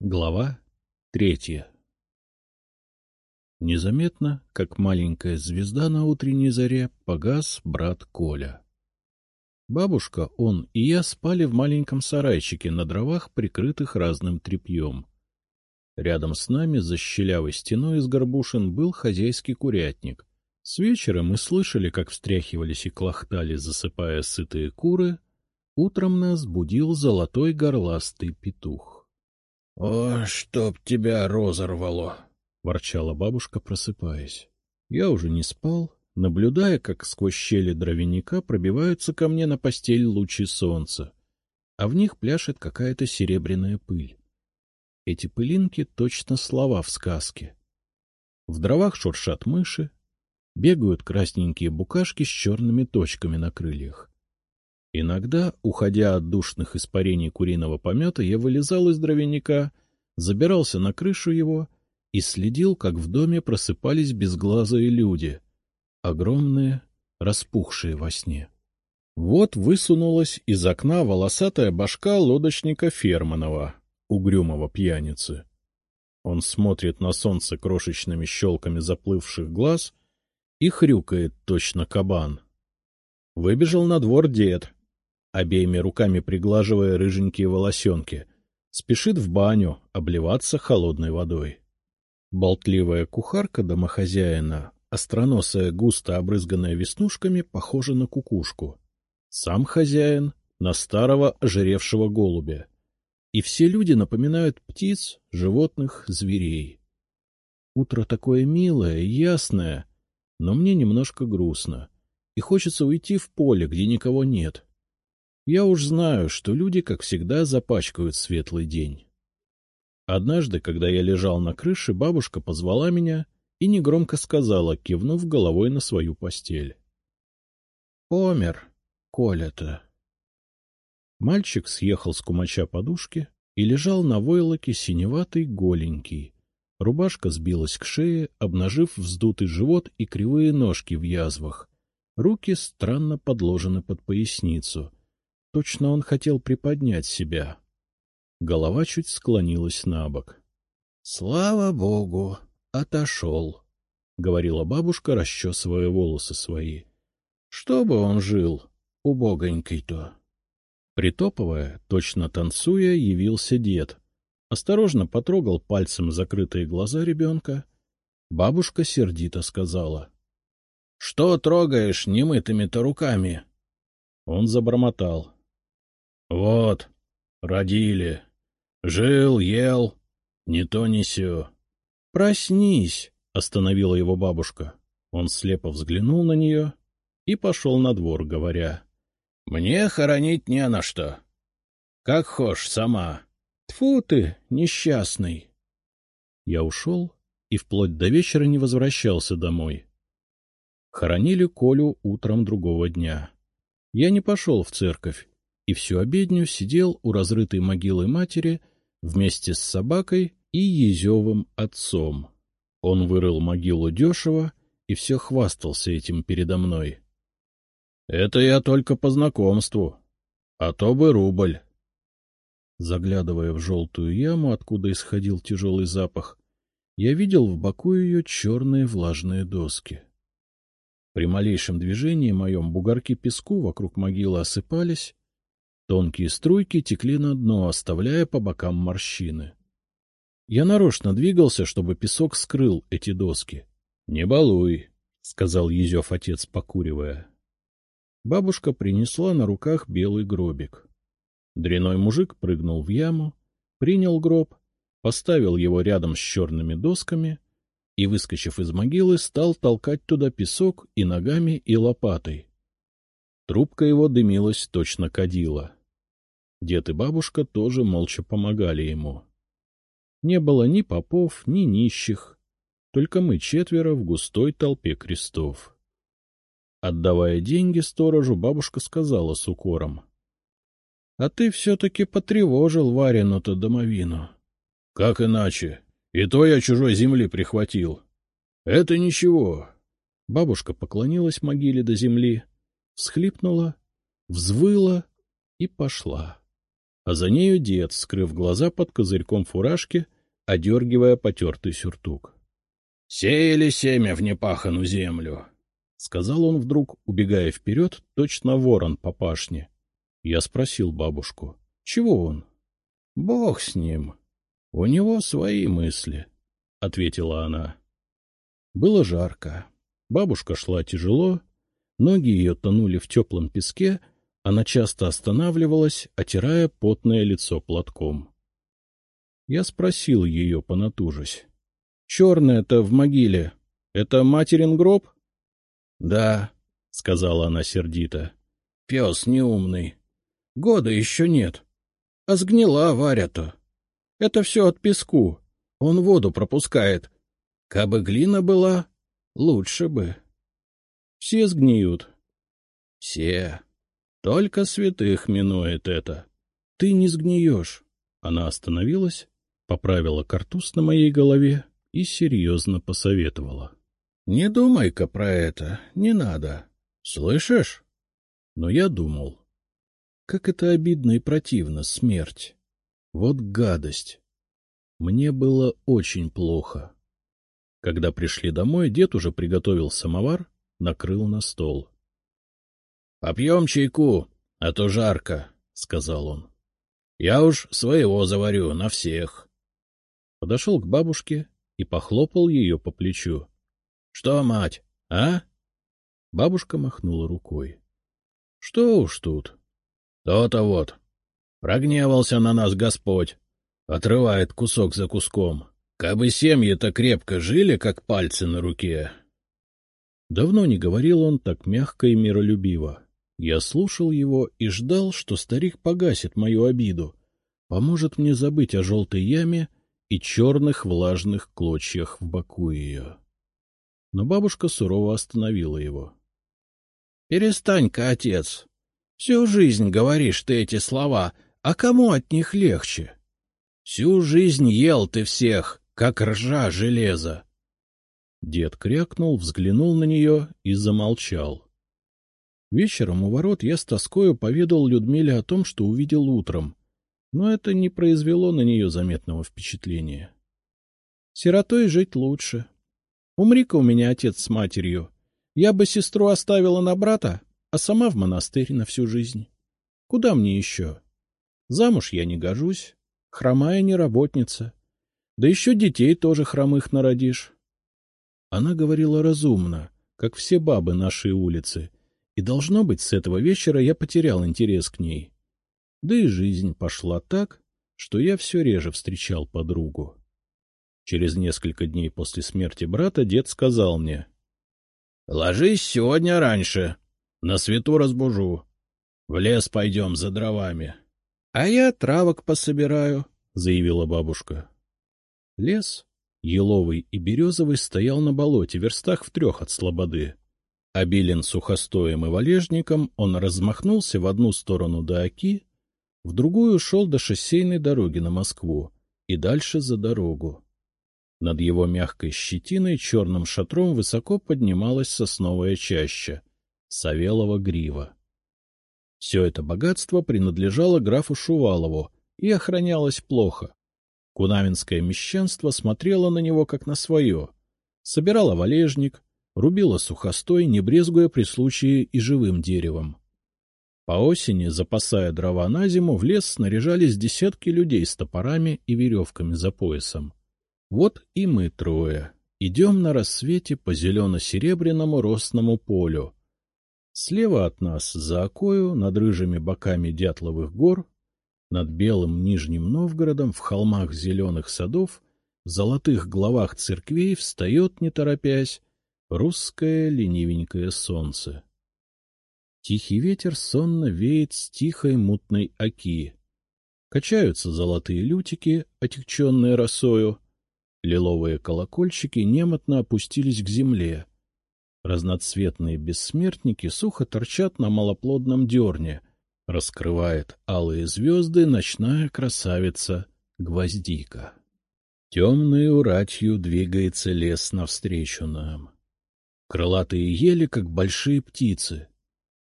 Глава третья Незаметно, как маленькая звезда на утренней заре, погас брат Коля. Бабушка, он и я спали в маленьком сарайчике на дровах, прикрытых разным тряпьем. Рядом с нами, за щелявой стеной из горбушин, был хозяйский курятник. С вечера мы слышали, как встряхивались и клохтали, засыпая сытые куры. Утром нас будил золотой горластый петух. — О, чтоб тебя разорвало! — ворчала бабушка, просыпаясь. Я уже не спал, наблюдая, как сквозь щели дровяника пробиваются ко мне на постель лучи солнца, а в них пляшет какая-то серебряная пыль. Эти пылинки — точно слова в сказке. В дровах шуршат мыши, бегают красненькие букашки с черными точками на крыльях. Иногда, уходя от душных испарений куриного помета, я вылезал из дровяника, забирался на крышу его и следил, как в доме просыпались безглазые люди, огромные, распухшие во сне. Вот высунулась из окна волосатая башка лодочника Ферманова, угрюмого пьяницы. Он смотрит на солнце крошечными щелками заплывших глаз и хрюкает точно кабан. Выбежал на двор дед, обеими руками приглаживая рыженькие волосенки, спешит в баню обливаться холодной водой. Болтливая кухарка домохозяина, остроносая, густо обрызганная веснушками, похожа на кукушку. Сам хозяин — на старого ожиревшего голубя. И все люди напоминают птиц, животных, зверей. Утро такое милое, ясное, но мне немножко грустно, и хочется уйти в поле, где никого нет — я уж знаю, что люди, как всегда, запачкают светлый день. Однажды, когда я лежал на крыше, бабушка позвала меня и негромко сказала, кивнув головой на свою постель. — Помер, Коля-то. Мальчик съехал с кумача подушки и лежал на войлоке синеватый голенький. Рубашка сбилась к шее, обнажив вздутый живот и кривые ножки в язвах. Руки странно подложены под поясницу — Точно он хотел приподнять себя. Голова чуть склонилась на бок. — Слава богу, отошел, — говорила бабушка, расчесывая волосы свои. — Что бы он жил, убогонький-то? Притопывая, точно танцуя, явился дед. Осторожно потрогал пальцем закрытые глаза ребенка. Бабушка сердито сказала. — Что трогаешь немытыми-то руками? Он забормотал. Вот, родили. Жил, ел, не то не сё. — Проснись, — остановила его бабушка. Он слепо взглянул на нее и пошел на двор, говоря. — Мне хоронить не на что. Как хошь сама. Тфу ты, несчастный. Я ушел и вплоть до вечера не возвращался домой. Хоронили Колю утром другого дня. Я не пошел в церковь, и всю обедню сидел у разрытой могилы матери вместе с собакой и Езевым отцом. Он вырыл могилу дешево и все хвастался этим передо мной. — Это я только по знакомству, а то бы рубль. Заглядывая в желтую яму, откуда исходил тяжелый запах, я видел в боку ее черные влажные доски. При малейшем движении моем бугорки песку вокруг могилы осыпались, Тонкие струйки текли на дно, оставляя по бокам морщины. Я нарочно двигался, чтобы песок скрыл эти доски. — Не балуй, — сказал Езев отец, покуривая. Бабушка принесла на руках белый гробик. Дряной мужик прыгнул в яму, принял гроб, поставил его рядом с черными досками и, выскочив из могилы, стал толкать туда песок и ногами, и лопатой. Трубка его дымилась точно кадила. Дед и бабушка тоже молча помогали ему. Не было ни попов, ни нищих, только мы четверо в густой толпе крестов. Отдавая деньги сторожу, бабушка сказала с укором. — А ты все-таки потревожил Варину-то домовину. — Как иначе? И то я чужой земли прихватил. — Это ничего. Бабушка поклонилась могиле до земли, всхлипнула, взвыла и пошла. А за нею дед, скрыв глаза под козырьком фуражки, одергивая потертый сюртук. — Сеяли семя в непахану землю, — сказал он вдруг, убегая вперед, точно ворон по пашне. Я спросил бабушку, чего он? — Бог с ним. У него свои мысли, — ответила она. Было жарко. Бабушка шла тяжело, ноги ее тонули в теплом песке, она часто останавливалась, отирая потное лицо платком. Я спросил ее, понатужась. — Черное-то в могиле. Это материн гроб? — Да, — сказала она сердито. — Пес неумный. Года еще нет. А сгнила Варя-то. Это все от песку. Он воду пропускает. Кабы глина была, лучше бы. Все сгниют. Все. Только святых минует это. Ты не сгниешь. Она остановилась, поправила картуз на моей голове и серьезно посоветовала. — Не думай-ка про это, не надо. Слышишь? Но я думал. Как это обидно и противно, смерть. Вот гадость. Мне было очень плохо. Когда пришли домой, дед уже приготовил самовар, накрыл на стол. — Попьем чайку, а то жарко, — сказал он. — Я уж своего заварю на всех. Подошел к бабушке и похлопал ее по плечу. — Что, мать, а? Бабушка махнула рукой. — Что уж тут. То-то вот. Прогневался на нас Господь. Отрывает кусок за куском. Кабы семьи-то крепко жили, как пальцы на руке. Давно не говорил он так мягко и миролюбиво. Я слушал его и ждал, что старик погасит мою обиду, поможет мне забыть о желтой яме и черных влажных клочьях в боку ее. Но бабушка сурово остановила его. — Перестань-ка, отец, Всю жизнь говоришь ты эти слова, а кому от них легче? Всю жизнь ел ты всех, как ржа железа. Дед крякнул, взглянул на нее и замолчал. Вечером у ворот я с тоскою поведал Людмиле о том, что увидел утром, но это не произвело на нее заметного впечатления. Сиротой жить лучше. Умри-ка у меня отец с матерью. Я бы сестру оставила на брата, а сама в монастырь на всю жизнь. Куда мне еще? Замуж я не гожусь, хромая не работница. Да еще детей тоже хромых народишь. Она говорила разумно, как все бабы нашей улицы, и, должно быть, с этого вечера я потерял интерес к ней. Да и жизнь пошла так, что я все реже встречал подругу. Через несколько дней после смерти брата дед сказал мне. — Ложись сегодня раньше, на свету разбужу. В лес пойдем за дровами. — А я травок пособираю, — заявила бабушка. Лес, еловый и березовый, стоял на болоте, верстах в трех от слободы. Обилен сухостоем и валежником, он размахнулся в одну сторону до Оки, в другую шел до шоссейной дороги на Москву и дальше за дорогу. Над его мягкой щетиной черным шатром высоко поднималась сосновая чаща, Савелова грива. Все это богатство принадлежало графу Шувалову и охранялось плохо. Кунавинское мещанство смотрело на него как на свое, собирало валежник, рубило сухостой, не брезгуя при случае и живым деревом. По осени, запасая дрова на зиму, в лес снаряжались десятки людей с топорами и веревками за поясом. Вот и мы трое идем на рассвете по зелено-серебряному ростному полю, Слева от нас, за окою, над рыжими боками Дятловых гор, над белым Нижним Новгородом, в холмах зеленых садов, в золотых главах церквей встает, не торопясь, русское ленивенькое солнце. Тихий ветер сонно веет с тихой мутной оки. Качаются золотые лютики, отягченные росою. Лиловые колокольчики немотно опустились к земле — Разноцветные бессмертники сухо торчат на малоплодном дерне. Раскрывает алые звезды ночная красавица Гвоздика. Темной уратью двигается лес навстречу нам. Крылатые ели, как большие птицы.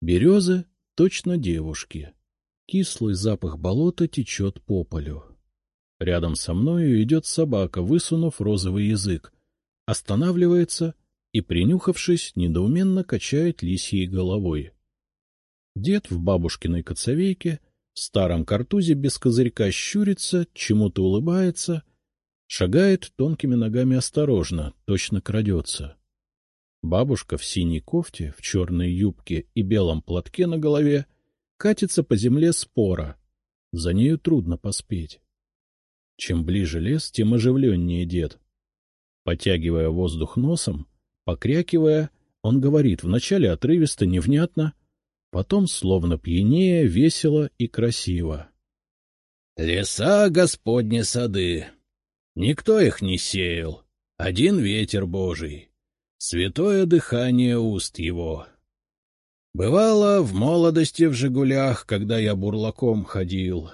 Березы — точно девушки. Кислый запах болота течет по полю. Рядом со мною идет собака, высунув розовый язык, останавливается и, принюхавшись, недоуменно качает лисьей головой. Дед в бабушкиной коцовейке, в старом картузе без козырька щурится, чему-то улыбается, шагает тонкими ногами осторожно, точно крадется. Бабушка в синей кофте, в черной юбке и белом платке на голове катится по земле спора. За нею трудно поспеть. Чем ближе лес, тем оживленнее дед. Потягивая воздух носом, покрякивая, он говорит вначале отрывисто, невнятно, потом, словно пьянее, весело и красиво. — Леса — Господни сады. Никто их не сеял. Один ветер Божий. Святое дыхание уст его. Бывало в молодости в «Жигулях», когда я бурлаком ходил.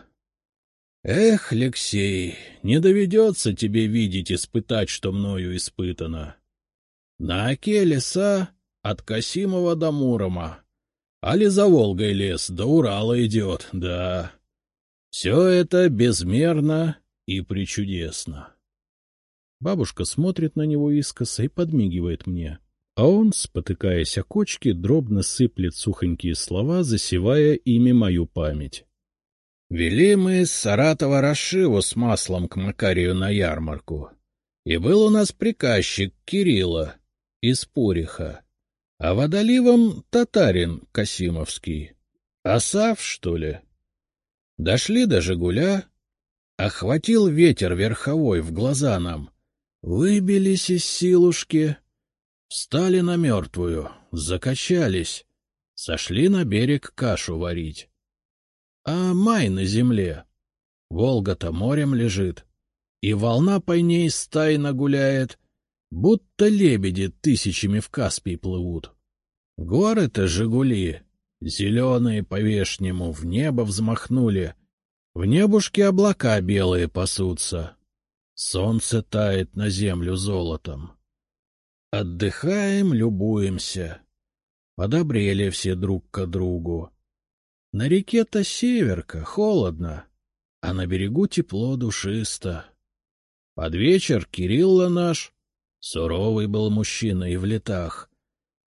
Эх, Алексей, не доведется тебе видеть, испытать, что мною испытано. На оке леса от Касимова до Мурома. Али за Волгой лес, до Урала идет, да. Все это безмерно и причудесно. Бабушка смотрит на него искоса и подмигивает мне, а он, спотыкаясь о кочке, дробно сыплет сухонькие слова, засевая ими мою память. Вели мы с Саратова Рашиву с маслом к Макарию на ярмарку. И был у нас приказчик Кирилла из Пуриха а водоливом татарин Касимовский. Асав, что ли? Дошли до Жигуля, охватил ветер верховой в глаза нам. Выбились из силушки, встали на мертвую, закачались, сошли на берег кашу варить. А май на земле. Волга-то морем лежит, и волна по ней стайно гуляет, будто лебеди тысячами в Каспий плывут. Горы-то Жигули, зеленые по-вешнему, в небо взмахнули, в небушке облака белые пасутся, солнце тает на землю золотом. Отдыхаем, любуемся. Подобрели все друг к другу. На реке-то северка, холодно, а на берегу тепло душисто. Под вечер Кирилла наш Суровый был мужчина и в летах.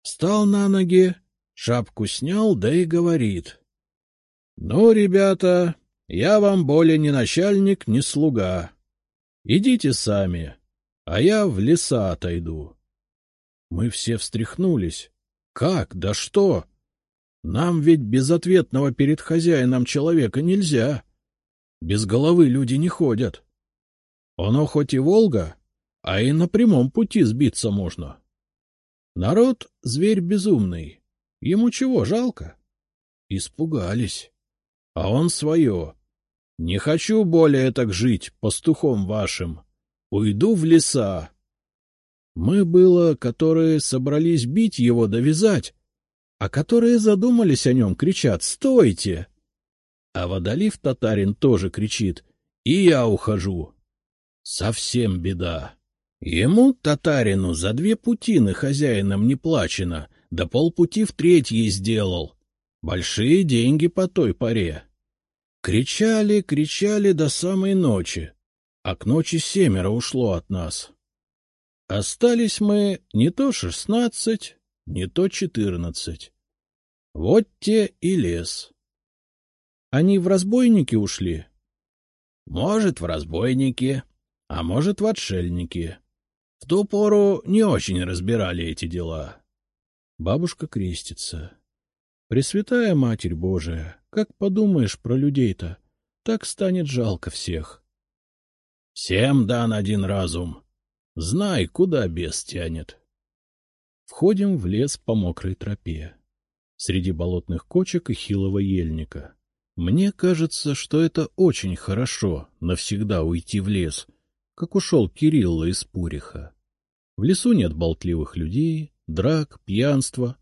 Встал на ноги, шапку снял, да и говорит. — Ну, ребята, я вам более не начальник, не слуга. Идите сами, а я в леса отойду. Мы все встряхнулись. Как? Да что? Нам ведь безответного перед хозяином человека нельзя. Без головы люди не ходят. Оно хоть и Волга, а и на прямом пути сбиться можно. Народ — зверь безумный. Ему чего, жалко? Испугались. А он свое. Не хочу более так жить, пастухом вашим. Уйду в леса. Мы было, которые собрались бить его, довязать, а которые задумались о нем, кричат «Стойте!» А водолив татарин тоже кричит «И я ухожу!» Совсем беда. Ему, татарину, за две путины хозяином не плачено, да полпути в третьей сделал. Большие деньги по той поре. Кричали, кричали до самой ночи, а к ночи семеро ушло от нас. Остались мы не то шестнадцать, не то четырнадцать. Вот те и лес. Они в разбойники ушли? Может, в разбойники, а может, в отшельники. В ту пору не очень разбирали эти дела. Бабушка крестится. Пресвятая Матерь Божия, как подумаешь про людей-то, так станет жалко всех. Всем дан один разум. Знай, куда бес тянет. Входим в лес по мокрой тропе. Среди болотных кочек и хилого ельника. Мне кажется, что это очень хорошо — навсегда уйти в лес — как ушел Кирилла из Пуриха. В лесу нет болтливых людей, драк, пьянства.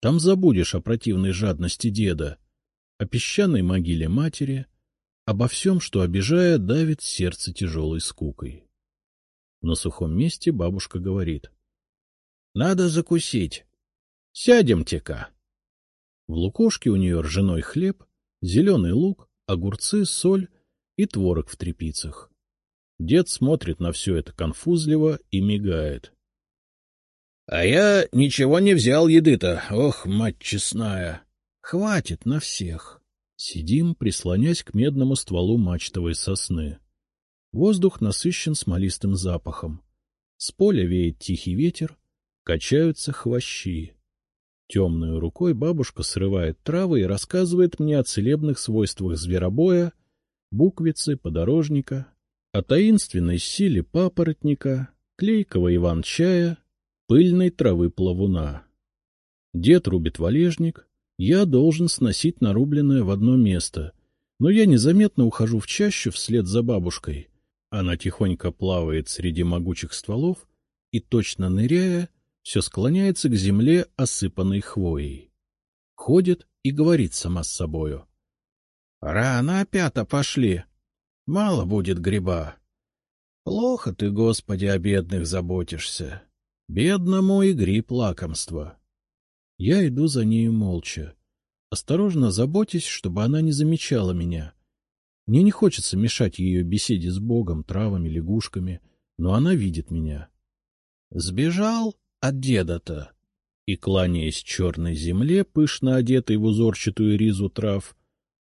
Там забудешь о противной жадности деда, о песчаной могиле матери, обо всем, что, обижая, давит сердце тяжелой скукой. На сухом месте бабушка говорит. — Надо закусить. Сядемте-ка. В лукошке у нее ржаной хлеб, зеленый лук, огурцы, соль и творог в трепицах. Дед смотрит на все это конфузливо и мигает. — А я ничего не взял еды-то, ох, мать честная! — Хватит на всех. Сидим, прислонясь к медному стволу мачтовой сосны. Воздух насыщен смолистым запахом. С поля веет тихий ветер, качаются хвощи. Темной рукой бабушка срывает травы и рассказывает мне о целебных свойствах зверобоя, буквицы, подорожника, о таинственной силе папоротника, клейкого иван-чая, пыльной травы плавуна. Дед рубит валежник, я должен сносить нарубленное в одно место, но я незаметно ухожу в чащу вслед за бабушкой. Она тихонько плавает среди могучих стволов и, точно ныряя, все склоняется к земле, осыпанной хвоей. Ходит и говорит сама с собою. — Рано опята пошли. Мало будет гриба. Плохо ты, Господи, о бедных заботишься. Бедному и гриб лакомство. Я иду за нею молча, осторожно заботясь, чтобы она не замечала меня. Мне не хочется мешать ее беседе с Богом, травами, лягушками, но она видит меня. Сбежал от деда-то. И, кланяясь черной земле, пышно одетой в узорчатую ризу трав,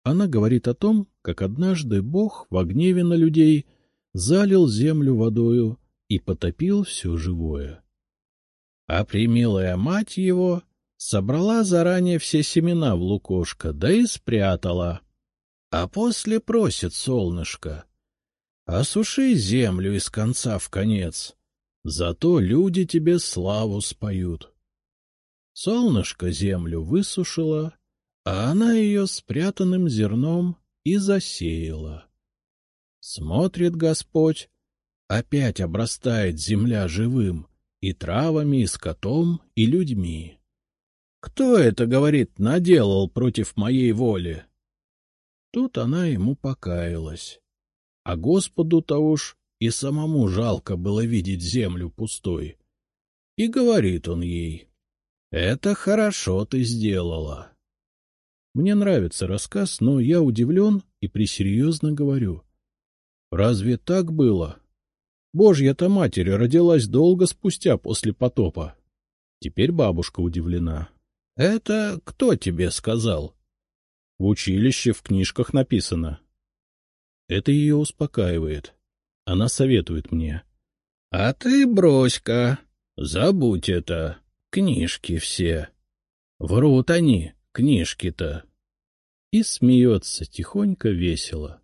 она говорит о том, как однажды Бог в гневе на людей залил землю водою и потопил все живое. А примилая мать его собрала заранее все семена в лукошко, да и спрятала. А после просит солнышко, осуши землю из конца в конец, Зато люди тебе славу споют. Солнышко землю высушило, а она ее спрятанным зерном и засеяла. Смотрит Господь, опять обрастает земля живым, и травами, и скотом, и людьми. Кто это, говорит, наделал против моей воли? Тут она ему покаялась. А Господу-то уж и самому жалко было видеть землю пустой. И говорит он ей, — Это хорошо ты сделала. Мне нравится рассказ, но я удивлен и пресерьезно говорю. Разве так было? Божья-то Матерь родилась долго спустя после потопа. Теперь бабушка удивлена. — Это кто тебе сказал? — В училище в книжках написано. Это ее успокаивает. Она советует мне. — А ты брось-ка, забудь это, книжки все. Врут они, книжки-то. И смеется тихонько весело.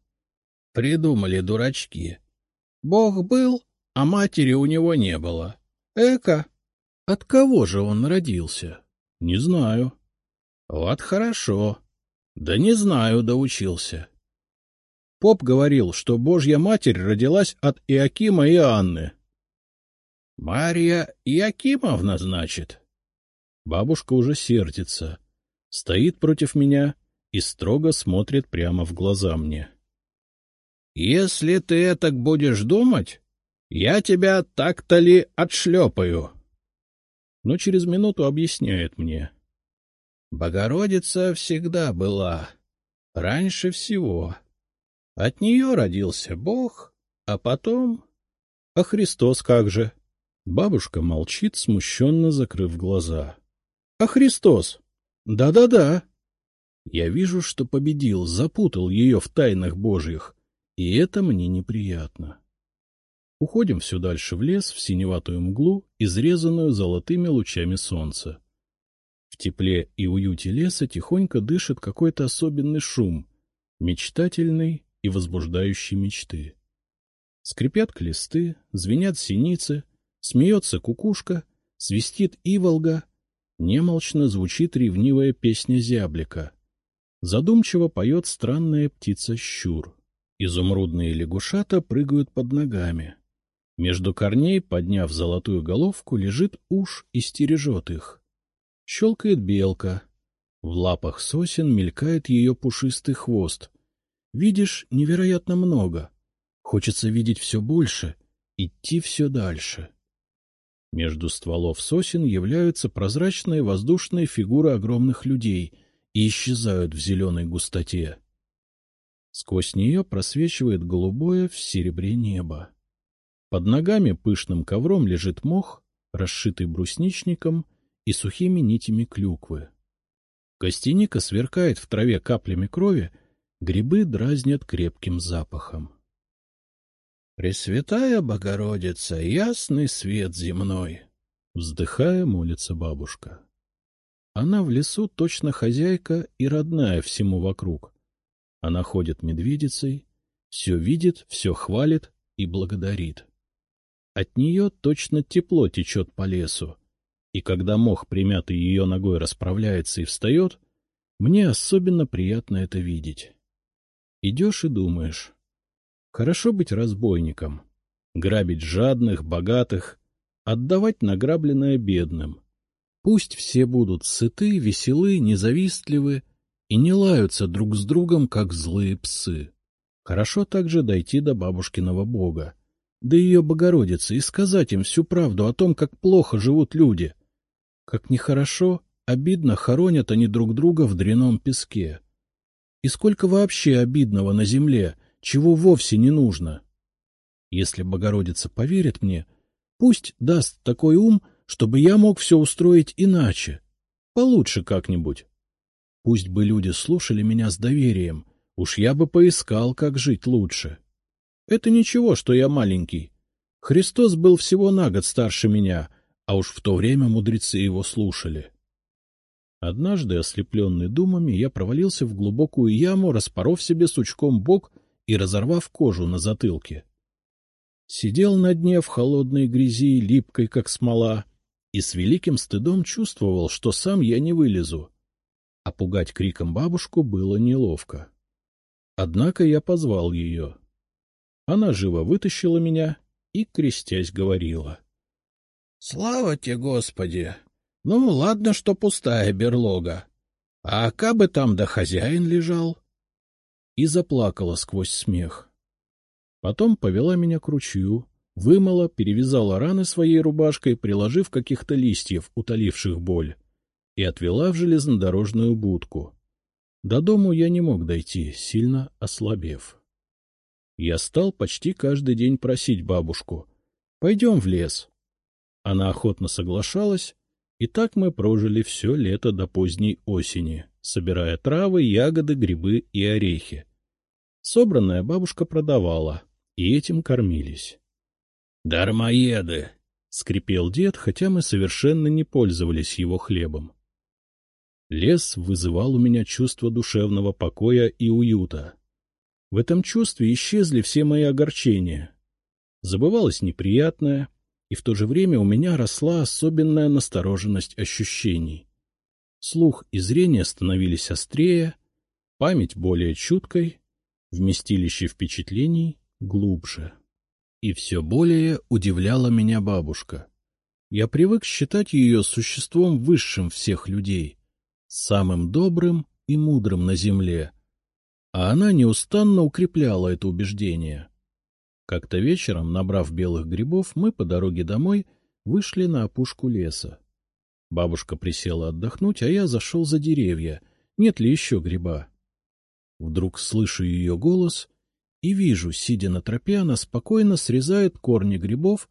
Придумали дурачки. Бог был, а матери у него не было. Эка! От кого же он родился? Не знаю. Вот хорошо. Да не знаю, доучился. Поп говорил, что Божья Матерь родилась от Иакима и Анны. — Марья Иакимовна, значит? Бабушка уже сердится, стоит против меня и строго смотрит прямо в глаза мне. — Если ты так будешь думать, я тебя так-то ли отшлепаю? Но через минуту объясняет мне. Богородица всегда была, раньше всего. — от нее родился Бог, а потом... А Христос как же? Бабушка молчит, смущенно закрыв глаза. — А Христос? Да-да-да. Я вижу, что победил, запутал ее в тайнах божьих, и это мне неприятно. Уходим все дальше в лес, в синеватую мглу, изрезанную золотыми лучами солнца. В тепле и уюте леса тихонько дышит какой-то особенный шум, мечтательный и возбуждающей мечты. Скрипят клесты, звенят синицы, смеется кукушка, свистит иволга, немолчно звучит ревнивая песня зяблика. Задумчиво поет странная птица-щур. Изумрудные лягушата прыгают под ногами. Между корней, подняв золотую головку, лежит уж и стережет их. Щелкает белка. В лапах сосен мелькает ее пушистый хвост, Видишь невероятно много. Хочется видеть все больше, идти все дальше. Между стволов сосен являются прозрачные воздушные фигуры огромных людей и исчезают в зеленой густоте. Сквозь нее просвечивает голубое в серебре небо. Под ногами пышным ковром лежит мох, расшитый брусничником и сухими нитями клюквы. Костяника сверкает в траве каплями крови, грибы дразнят крепким запахом. «Пресвятая Богородица, ясный свет земной!» Вздыхая, молится бабушка. Она в лесу точно хозяйка и родная всему вокруг. Она ходит медведицей, все видит, все хвалит и благодарит. От нее точно тепло течет по лесу, и когда мох, примятый ее ногой, расправляется и встает, мне особенно приятно это видеть. Идешь и думаешь, хорошо быть разбойником, грабить жадных, богатых, отдавать награбленное бедным. Пусть все будут сыты, веселы, независтливы и не лаются друг с другом, как злые псы. Хорошо также дойти до бабушкиного бога, до ее Богородицы, и сказать им всю правду о том, как плохо живут люди. Как нехорошо, обидно хоронят они друг друга в дреном песке. И сколько вообще обидного на земле, чего вовсе не нужно. Если Богородица поверит мне, пусть даст такой ум, чтобы я мог все устроить иначе, получше как-нибудь. Пусть бы люди слушали меня с доверием, уж я бы поискал, как жить лучше. Это ничего, что я маленький. Христос был всего на год старше меня, а уж в то время мудрецы его слушали. Однажды, ослепленный думами, я провалился в глубокую яму, распоров себе сучком бок и разорвав кожу на затылке. Сидел на дне в холодной грязи, липкой, как смола, и с великим стыдом чувствовал, что сам я не вылезу. А пугать криком бабушку было неловко. Однако я позвал ее. Она живо вытащила меня и, крестясь, говорила. — Слава тебе, Господи! Ну, ладно, что пустая берлога. А кабы там да хозяин лежал? И заплакала сквозь смех. Потом повела меня к ручью, вымыла, перевязала раны своей рубашкой, приложив каких-то листьев, утоливших боль, и отвела в железнодорожную будку. До дому я не мог дойти, сильно ослабев. Я стал почти каждый день просить бабушку. — Пойдем в лес. Она охотно соглашалась, и так мы прожили все лето до поздней осени, собирая травы, ягоды, грибы и орехи. Собранное бабушка продавала, и этим кормились. — Дармоеды! — скрипел дед, хотя мы совершенно не пользовались его хлебом. Лес вызывал у меня чувство душевного покоя и уюта. В этом чувстве исчезли все мои огорчения. Забывалось неприятное, и в то же время у меня росла особенная настороженность ощущений. Слух и зрение становились острее, память более чуткой, вместилище впечатлений глубже. И все более удивляла меня бабушка. Я привык считать ее существом высшим всех людей, самым добрым и мудрым на земле — а она неустанно укрепляла это убеждение. Как-то вечером, набрав белых грибов, мы по дороге домой вышли на опушку леса. Бабушка присела отдохнуть, а я зашел за деревья, нет ли еще гриба. Вдруг слышу ее голос и вижу, сидя на тропе, она спокойно срезает корни грибов,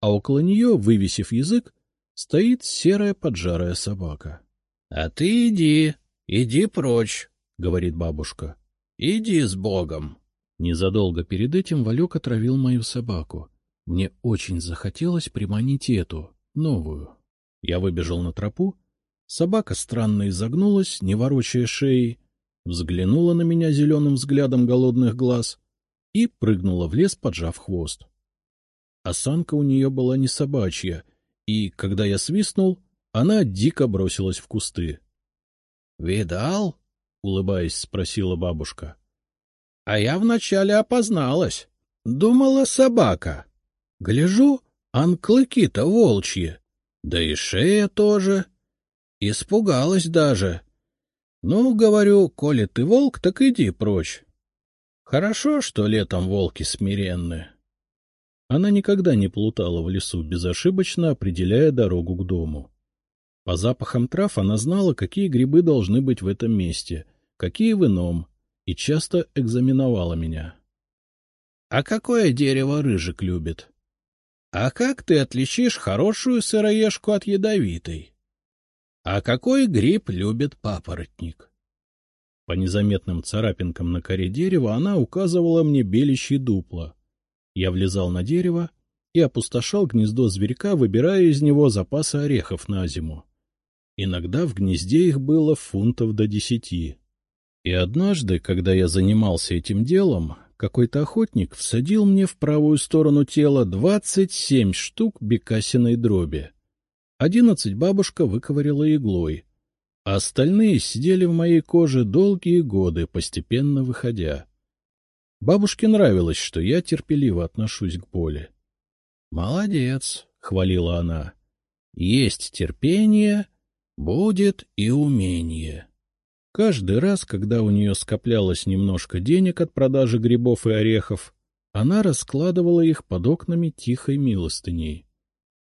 а около нее, вывесив язык, стоит серая поджарая собака. — А ты иди, иди прочь, — говорит бабушка. Иди с Богом. Незадолго перед этим Валек отравил мою собаку. Мне очень захотелось приманить эту, новую. Я выбежал на тропу. Собака странно изогнулась, не ворочая шеи, взглянула на меня зеленым взглядом голодных глаз и прыгнула в лес, поджав хвост. Осанка у нее была не собачья, и, когда я свистнул, она дико бросилась в кусты. — Видал? — улыбаясь, спросила бабушка. — А я вначале опозналась. Думала, собака. Гляжу, ан клыки-то волчьи. Да и шея тоже. Испугалась даже. Ну, говорю, коли ты волк, так иди прочь. Хорошо, что летом волки смиренны. Она никогда не плутала в лесу, безошибочно определяя дорогу к дому. По запахам трав она знала, какие грибы должны быть в этом месте, какие в ином, и часто экзаменовала меня. — А какое дерево рыжик любит? А как ты отличишь хорошую сыроежку от ядовитой? А какой гриб любит папоротник? По незаметным царапинкам на коре дерева она указывала мне белящий дупло. Я влезал на дерево и опустошал гнездо зверька, выбирая из него запасы орехов на зиму. Иногда в гнезде их было фунтов до десяти. И однажды, когда я занимался этим делом, какой-то охотник всадил мне в правую сторону тела двадцать семь штук бекасиной дроби. Одиннадцать бабушка выковыряла иглой, а остальные сидели в моей коже долгие годы, постепенно выходя. Бабушке нравилось, что я терпеливо отношусь к боли. — Молодец, — хвалила она. — Есть терпение, будет и умение. Каждый раз, когда у нее скоплялось немножко денег от продажи грибов и орехов, она раскладывала их под окнами тихой милостыней,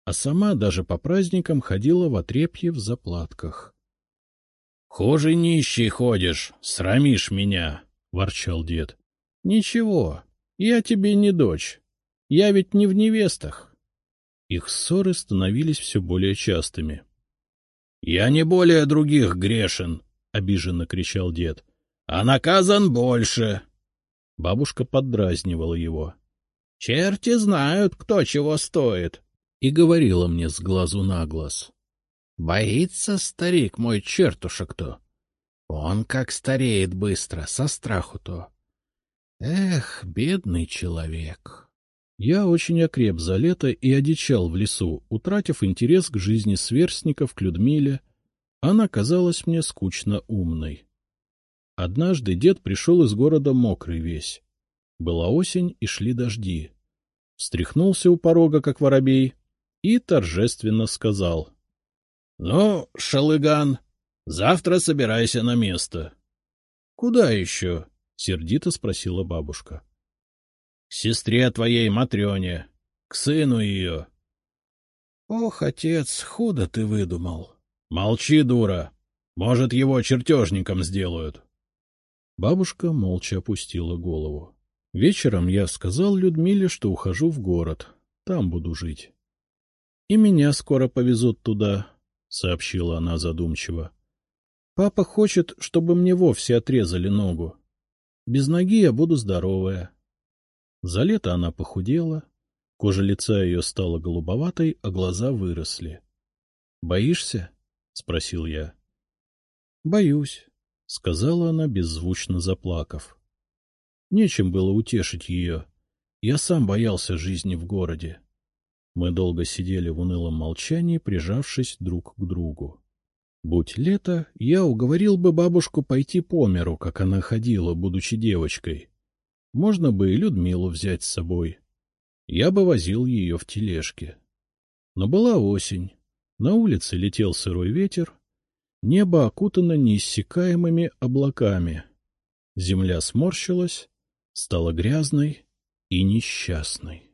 а сама даже по праздникам ходила в отрепье в заплатках. — Хуже нищий ходишь, срамишь меня, — ворчал дед. — Ничего, я тебе не дочь. Я ведь не в невестах. Их ссоры становились все более частыми. — Я не более других грешен, — обиженно кричал дед. — А наказан больше. Бабушка поддразнивала его. — Черти знают, кто чего стоит, — и говорила мне с глазу на глаз. Боится старик мой чертушек-то. Он как стареет быстро, со страху-то. Эх, бедный человек. Я очень окреп за лето и одичал в лесу, утратив интерес к жизни сверстников, к Людмиле. Она казалась мне скучно умной. Однажды дед пришел из города мокрый весь. Была осень, и шли дожди. Встряхнулся у порога, как воробей, и торжественно сказал — ну, Шалыган, завтра собирайся на место. — Куда еще? — сердито спросила бабушка. — К сестре твоей Матрёне, к сыну ее. — Ох, отец, худо ты выдумал. — Молчи, дура. Может, его чертежником сделают. Бабушка молча опустила голову. Вечером я сказал Людмиле, что ухожу в город, там буду жить. И меня скоро повезут туда, — сообщила она задумчиво. — Папа хочет, чтобы мне вовсе отрезали ногу. Без ноги я буду здоровая. За лето она похудела, кожа лица ее стала голубоватой, а глаза выросли. — Боишься? — спросил я. — Боюсь, — сказала она, беззвучно заплакав. Нечем было утешить ее. Я сам боялся жизни в городе. Мы долго сидели в унылом молчании, прижавшись друг к другу. Будь лето, я уговорил бы бабушку пойти по миру, как она ходила, будучи девочкой. Можно бы и Людмилу взять с собой. Я бы возил ее в тележке. Но была осень, на улице летел сырой ветер, небо окутано неиссякаемыми облаками. Земля сморщилась, стала грязной и несчастной.